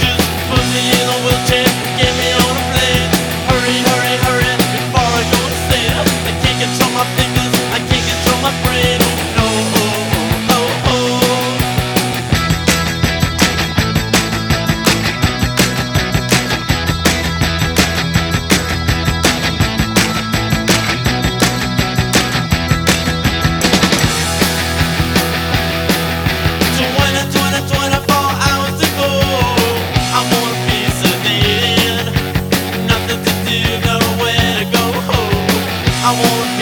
Just put me in a wheelchair. I won't